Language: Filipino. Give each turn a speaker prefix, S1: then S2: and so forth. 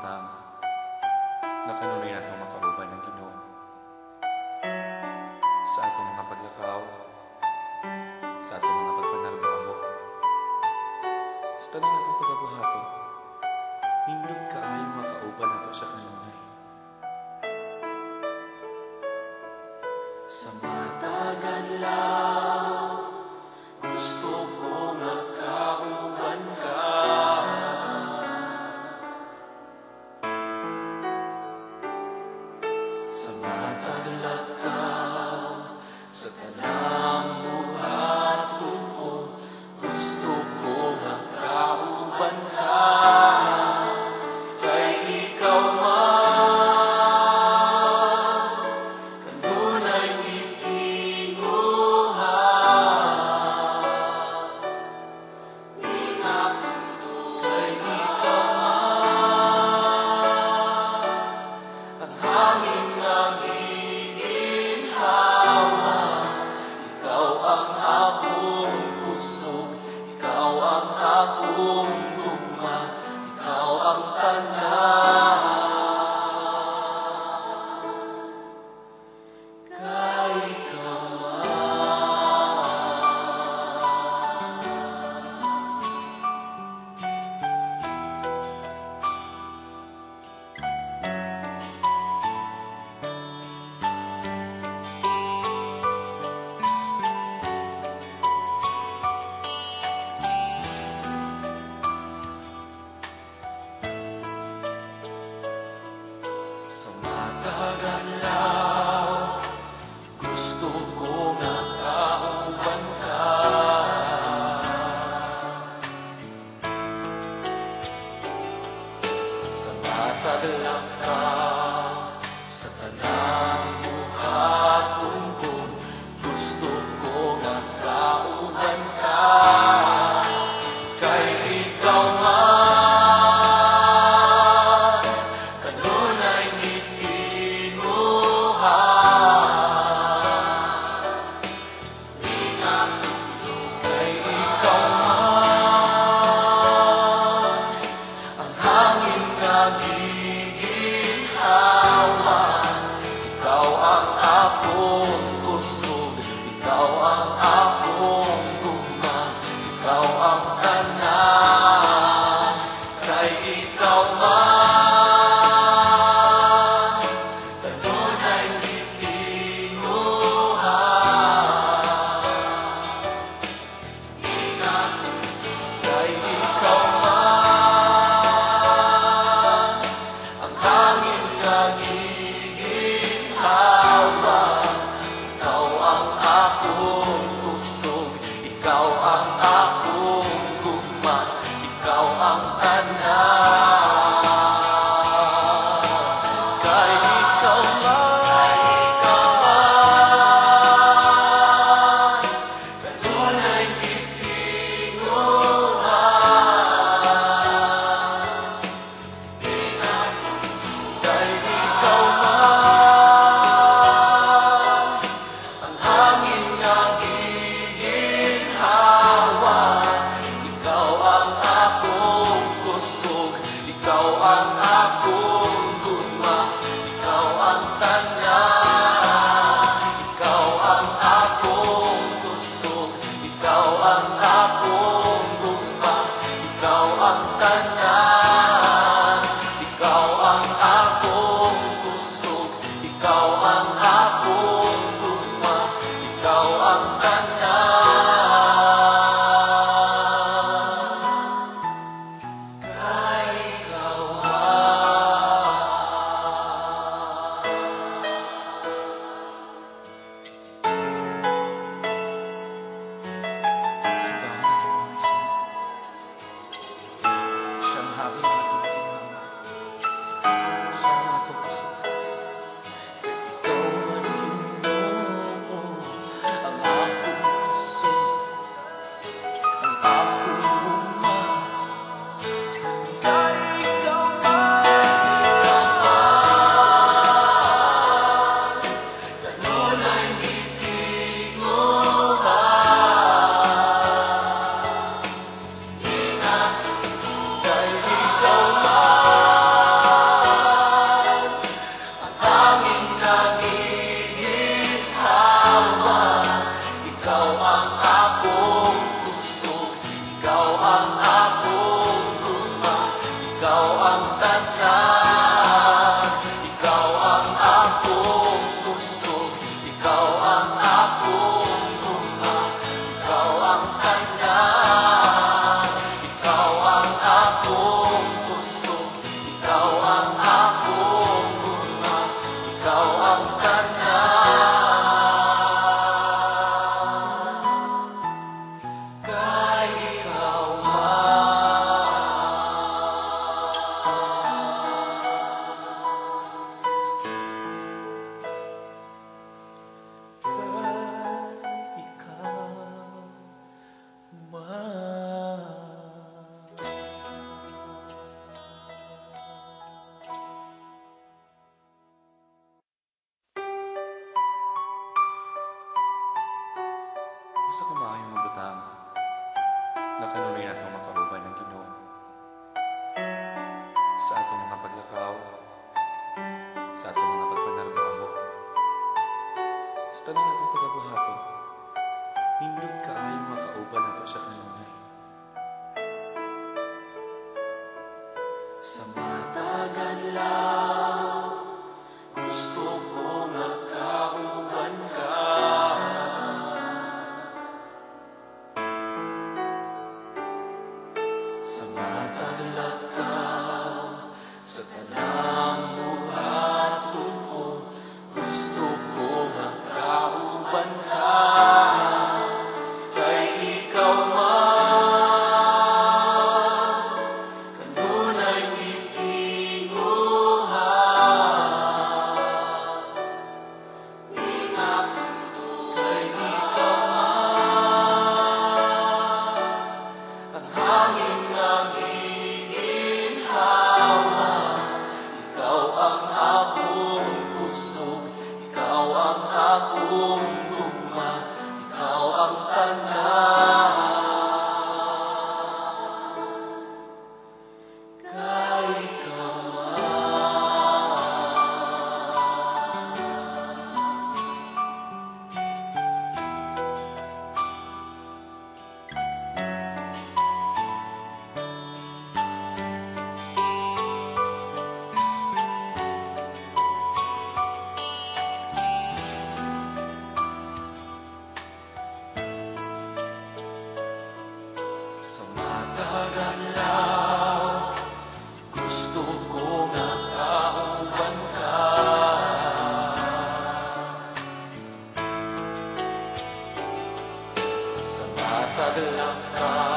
S1: butang na kanunay natong makauban ng Ginoo. Sa atong mga paglakaw, sa atong mga pagpanarbaho, sa tanang atong pagabuhato, nindot ka ay makauban nato sa kanunay. Sa matagal
S2: lang
S1: 浪
S2: 漫
S1: Maranatha.
S2: Oh.
S1: Gusto ko maayong mabutang na kanunay natong makauban ng Ginoo sa atong mga paglakaw, sa atong mga pagpanarbaho, sa tanong natong pagabuhato, nindot ka ayong makauban nato sa kanunay. Sama aku unggung ma
S2: ikaw
S1: ang tanah sadına kal. Tá.